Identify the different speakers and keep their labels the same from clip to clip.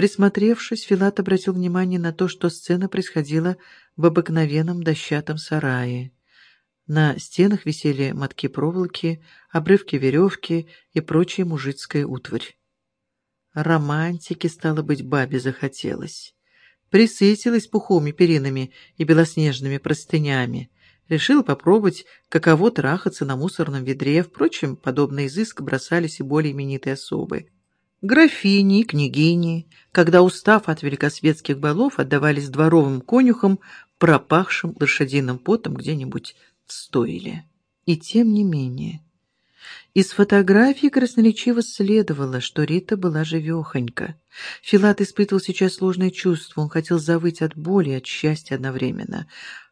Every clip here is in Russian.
Speaker 1: Присмотревшись, Филат обратил внимание на то, что сцена происходила в обыкновенном дощатом сарае. На стенах висели мотки проволоки, обрывки веревки и прочая мужицкая утварь. Романтики, стало быть, бабе захотелось. Присытилась пуховыми перинами и белоснежными простынями. Решила попробовать, каково трахаться на мусорном ведре. Впрочем, подобный изыск бросались и более именитые особы. Графини и княгини, когда, устав от великосветских балов, отдавались дворовым конюхам, пропахшим лошадиным потом где-нибудь в стойле. И тем не менее... Из фотографии красноречиво следовало, что Рита была живехонька. Филат испытывал сейчас сложное чувство, он хотел завыть от боли и от счастья одновременно,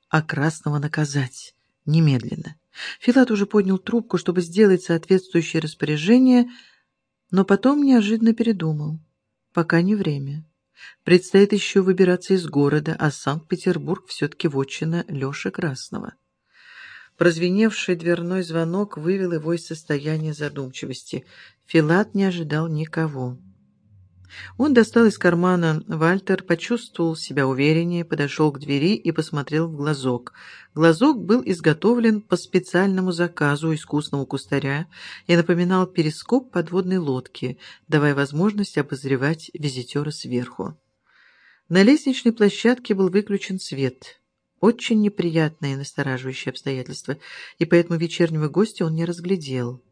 Speaker 1: а Красного наказать немедленно. Филат уже поднял трубку, чтобы сделать соответствующее распоряжение, но потом неожиданно передумал. Пока не время. Предстоит еще выбираться из города, а Санкт-Петербург все-таки вотчина Леши Красного. Прозвеневший дверной звонок вывел его из состояния задумчивости. Филат не ожидал никого. Он достал из кармана Вальтер, почувствовал себя увереннее, подошел к двери и посмотрел в глазок. Глазок был изготовлен по специальному заказу искусного кустаря и напоминал перископ подводной лодки, давая возможность обозревать визитера сверху. На лестничной площадке был выключен свет. Очень неприятное и настораживающее обстоятельство, и поэтому вечернего гостя он не разглядел.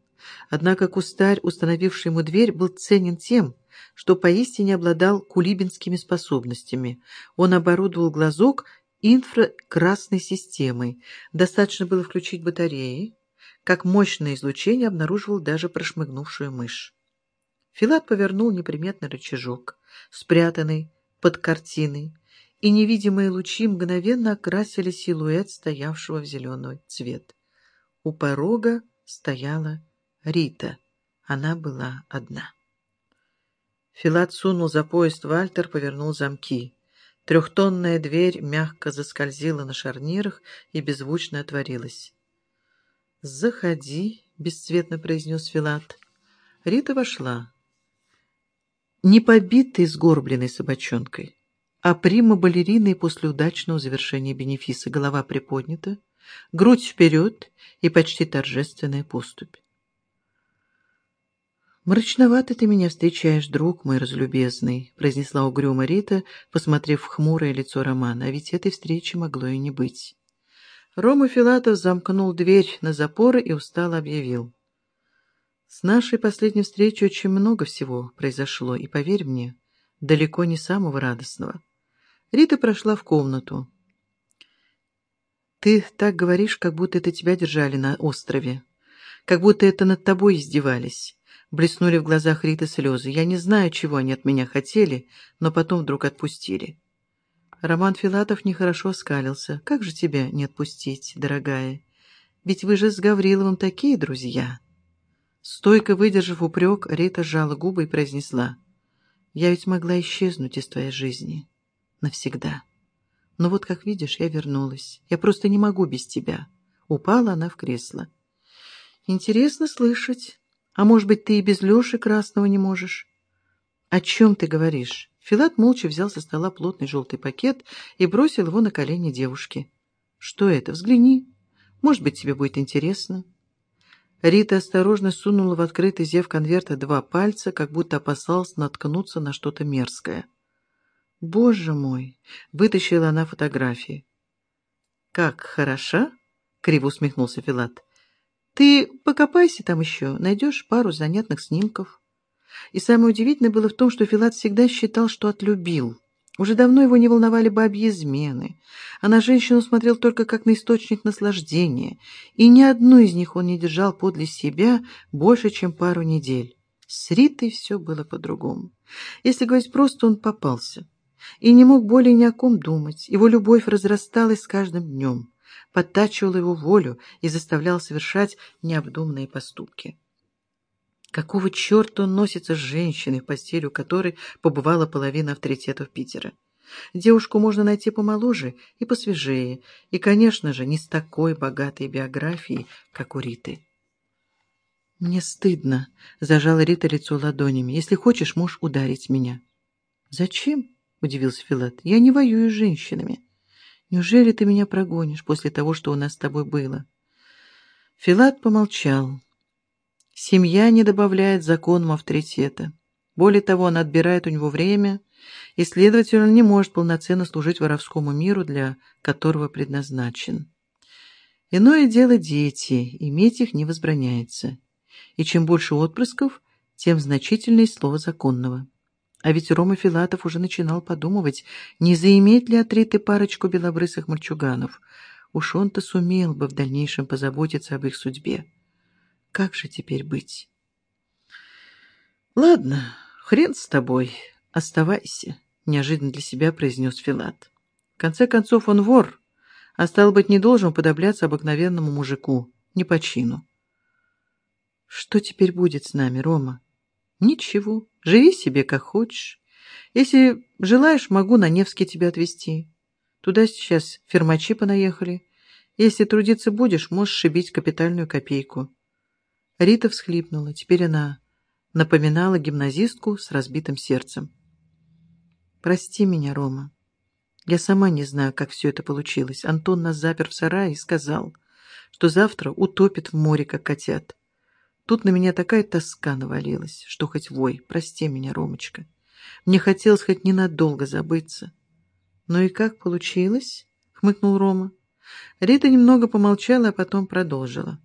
Speaker 1: Однако кустарь, установивший ему дверь, был ценен тем, что поистине обладал кулибинскими способностями. Он оборудовал глазок инфракрасной системой. Достаточно было включить батареи, как мощное излучение обнаруживал даже прошмыгнувшую мышь. Филат повернул неприметный рычажок, спрятанный под картиной, и невидимые лучи мгновенно окрасили силуэт стоявшего в зеленый цвет. У порога стояла Рита. Она была одна. Филат сунул за поезд Вальтер, повернул замки. Трехтонная дверь мягко заскользила на шарнирах и беззвучно отворилась. «Заходи», — бесцветно произнес Филат. Рита вошла. Не побитой сгорбленной собачонкой, а прима-балериной после удачного завершения бенефиса. Голова приподнята, грудь вперед и почти торжественная поступь. «Мрачновато ты меня встречаешь, друг мой разлюбезный», — произнесла угрюмо Рита, посмотрев в хмурое лицо Романа, а ведь этой встречи могло и не быть. Рома Филатов замкнул дверь на запоры и устало объявил. «С нашей последней встречи очень много всего произошло, и, поверь мне, далеко не самого радостного. Рита прошла в комнату. «Ты так говоришь, как будто это тебя держали на острове. Как будто это над тобой издевались». Блеснули в глазах Риты слезы. «Я не знаю, чего они от меня хотели, но потом вдруг отпустили». Роман Филатов нехорошо скалился. «Как же тебя не отпустить, дорогая? Ведь вы же с Гавриловым такие друзья». Стойко выдержав упрек, Рита сжала губы и произнесла. «Я ведь могла исчезнуть из твоей жизни» навсегда. Но вот, как видишь, я вернулась. Я просто не могу без тебя. Упала она в кресло. Интересно слышать. А может быть, ты и без Леши Красного не можешь? О чем ты говоришь? Филат молча взял со стола плотный желтый пакет и бросил его на колени девушки. Что это? Взгляни. Может быть, тебе будет интересно. Рита осторожно сунула в открытый зев конверта два пальца, как будто опасалась наткнуться на что-то мерзкое. «Боже мой!» — вытащила она фотографии. «Как хороша!» — криво усмехнулся Филат. «Ты покопайся там еще, найдешь пару занятных снимков». И самое удивительное было в том, что Филат всегда считал, что отлюбил. Уже давно его не волновали бабьи измены, а на женщину смотрел только как на источник наслаждения, и ни одну из них он не держал подле себя больше, чем пару недель. С Ритой все было по-другому. Если говорить просто, он попался и не мог более ни о ком думать. Его любовь разрасталась с каждым днем, подтачивала его волю и заставляла совершать необдуманные поступки. Какого черта он носится с женщиной, в постель у которой побывала половина авторитетов Питера? Девушку можно найти помоложе и посвежее, и, конечно же, не с такой богатой биографией, как у Риты. «Мне стыдно», — зажала Рита лицо ладонями. «Если хочешь, можешь ударить меня». «Зачем?» — удивился Филат. «Я не воюю с женщинами. Неужели ты меня прогонишь после того, что у нас с тобой было?» Филат помолчал. Семья не добавляет законам авторитета. Более того, она отбирает у него время, и, следовательно, он не может полноценно служить воровскому миру, для которого предназначен. Иное дело дети, иметь их не возбраняется. И чем больше отпрысков, тем значительнее слово законного. А ведь Рома Филатов уже начинал подумывать, не заиметь ли отриты парочку белобрысых мальчуганов. Уж он-то сумел бы в дальнейшем позаботиться об их судьбе. Как же теперь быть? Ладно, хрен с тобой, оставайся, неожиданно для себя произнес Филат. В конце концов, он вор, а стал быть, не должен подобляться обыкновенному мужику, не по чину. Что теперь будет с нами, Рома? Ничего, живи себе как хочешь. Если желаешь, могу на Невский тебя отвезти. Туда сейчас фермачи понаехали. Если трудиться будешь, можешь шибить капитальную копейку. Рита всхлипнула. Теперь она напоминала гимназистку с разбитым сердцем. «Прости меня, Рома. Я сама не знаю, как все это получилось. Антон нас запер в сарае и сказал, что завтра утопит в море, как котят. Тут на меня такая тоска навалилась, что хоть вой. Прости меня, Ромочка. Мне хотелось хоть ненадолго забыться. «Ну и как получилось?» — хмыкнул Рома. Рита немного помолчала, а потом продолжила.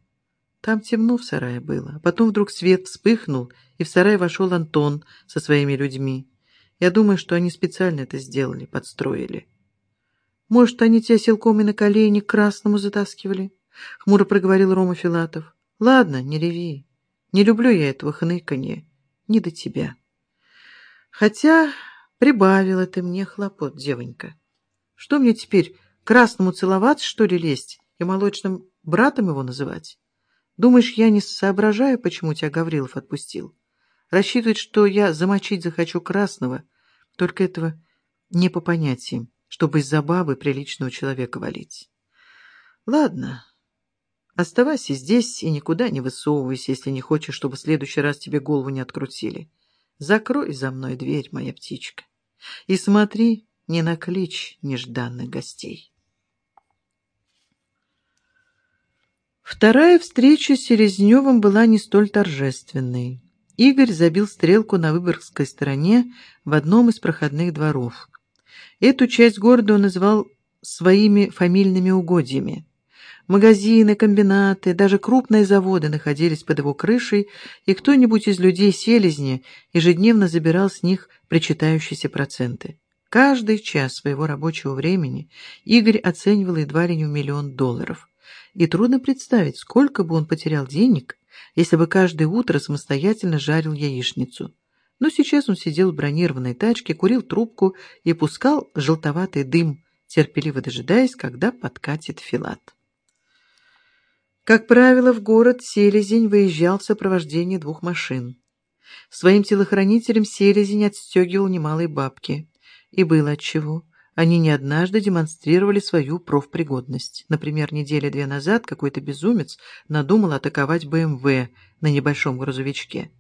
Speaker 1: Там темно в сарае было, а потом вдруг свет вспыхнул, и в сарай вошел Антон со своими людьми. Я думаю, что они специально это сделали, подстроили. «Может, они тебя силком и на колени красному затаскивали?» — хмуро проговорил Рома Филатов. «Ладно, не реви. Не люблю я этого хныканья. Не до тебя. Хотя прибавила ты мне хлопот, девонька. Что мне теперь, красному целоваться, что ли, лезть и молочным братом его называть? Думаешь, я не соображаю, почему тебя Гаврилов отпустил? Рассчитывает, что я замочить захочу красного, только этого не по понятиям, чтобы из-за бабы приличного человека валить. Ладно, Оставайся здесь и никуда не высовывайся, если не хочешь, чтобы в следующий раз тебе голову не открутили. Закрой за мной дверь, моя птичка, и смотри, не накличь нежданных гостей. Вторая встреча с Селезневым была не столь торжественной. Игорь забил стрелку на Выборгской стороне в одном из проходных дворов. Эту часть города он называл своими фамильными угодьями – Магазины, комбинаты, даже крупные заводы находились под его крышей, и кто-нибудь из людей селезни ежедневно забирал с них причитающиеся проценты. Каждый час своего рабочего времени Игорь оценивал едва ли не в миллион долларов. И трудно представить, сколько бы он потерял денег, если бы каждое утро самостоятельно жарил яичницу. Но сейчас он сидел в бронированной тачке, курил трубку и пускал желтоватый дым, терпеливо дожидаясь, когда подкатит Филат. Как правило, в город Селезень выезжал в сопровождении двух машин. Своим телохранителям Селезень отстегивал немалые бабки. И было отчего. Они не однажды демонстрировали свою профпригодность. Например, недели две назад какой-то безумец надумал атаковать БМВ на небольшом грузовичке.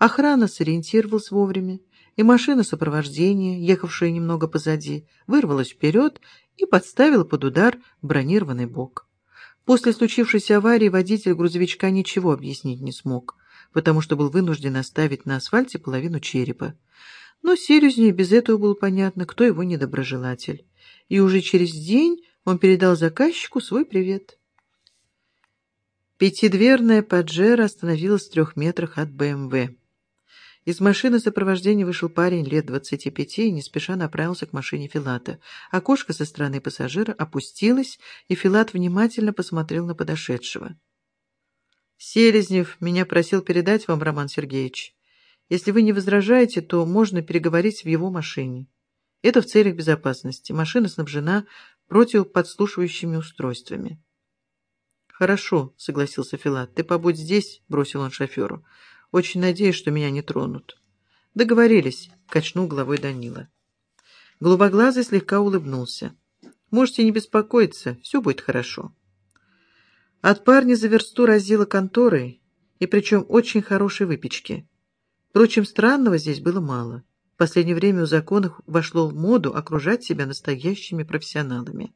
Speaker 1: Охрана сориентировалась вовремя, и машина сопровождения, ехавшая немного позади, вырвалась вперед и подставила под удар бронированный бок. После случившейся аварии водитель грузовичка ничего объяснить не смог, потому что был вынужден оставить на асфальте половину черепа. Но Селезню без этого было понятно, кто его недоброжелатель. И уже через день он передал заказчику свой привет. Пятидверная Паджеро остановилась в трех метрах от БМВ. Из машины сопровождения вышел парень лет двадцати пяти и не спеша направился к машине Филата. Окошко со стороны пассажира опустилось, и Филат внимательно посмотрел на подошедшего. «Селезнев меня просил передать вам, Роман Сергеевич. Если вы не возражаете, то можно переговорить в его машине. Это в целях безопасности. Машина снабжена противоподслушивающими устройствами». «Хорошо», — согласился Филат. «Ты побудь здесь», — бросил он шоферу. Очень надеюсь, что меня не тронут. Договорились, качнул головой Данила. Голубоглазый слегка улыбнулся. Можете не беспокоиться, все будет хорошо. От парня за версту разило конторой, и причем очень хорошей выпечки. Впрочем, странного здесь было мало. В последнее время у законов вошло в моду окружать себя настоящими профессионалами.